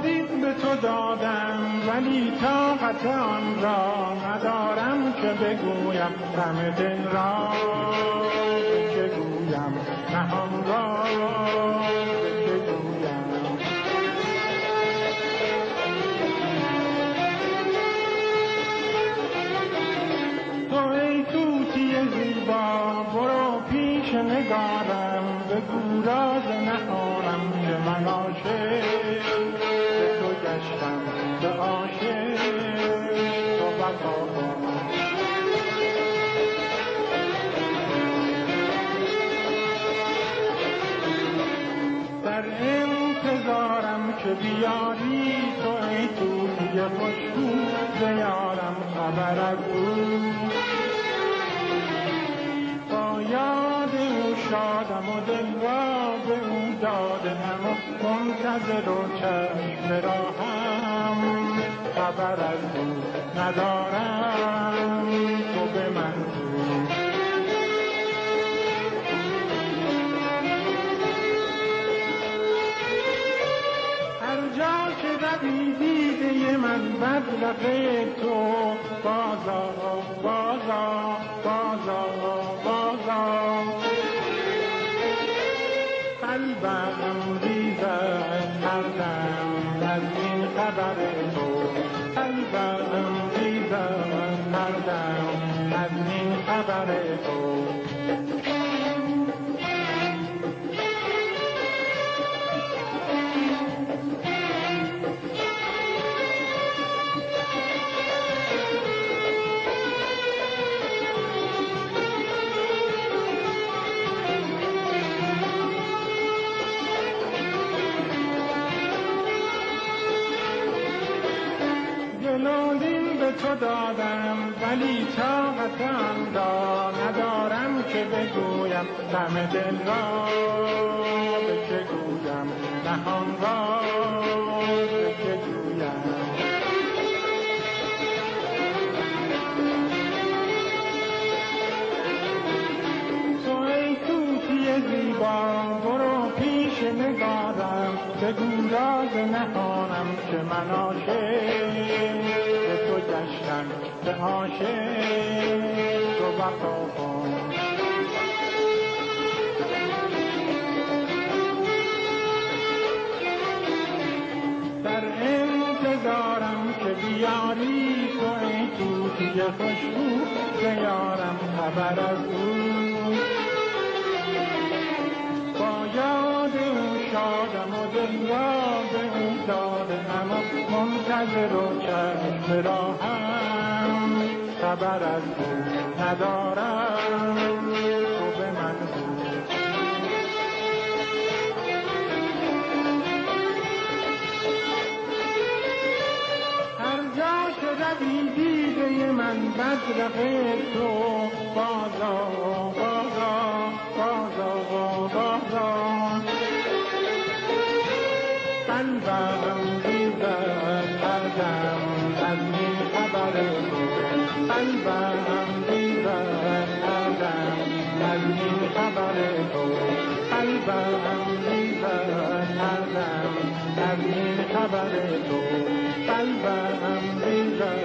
به تو دادم ولی طاقت آن را ندارم که بگویم غم دل را که گویم نهان را که تو ای توتی برو پیش نگارم بگو راز نهانم بیاری تو ای توتی خوشبو زیارم خبر از او با یاد او شادم و دل را به او دادم و منتظر و چشم راهم. خبر از او ندارم. تو روی دیده من بد لقه تو. بازا بازا بازا بازا. قلبم ریزد هر دم از این خبر تو. قلبم ریزد هر دم از این خبر تو. گلالین به تو دادم ولی طاقت آن را ندارم که بگویم غم دل را. به که گویم؟ نهان را. به که گویم؟ تو ای توتی زیبا برو پیش نگارم بگو راز نهانم که من تو گشتم به عاشق تو وفا کن. در انتظارم که بیاری تو ای توتی خوشبو بیارم خبر از او. با یاد او شادم و دل را به او دادم منتظر و چشم راهم خبر از او ندارم. تو به من هر جا که روی دیده من بدرقه تو بازا بازا بازا بازا. قلبم قلبم ریزد هر دم از این خبر تو قلبم ریزد هر دم از این خبر تو قلبم ریزد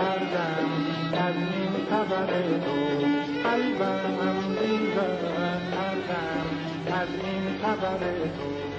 هر دم از این خبر تو قلبم ریزد هر دم از این خبر تو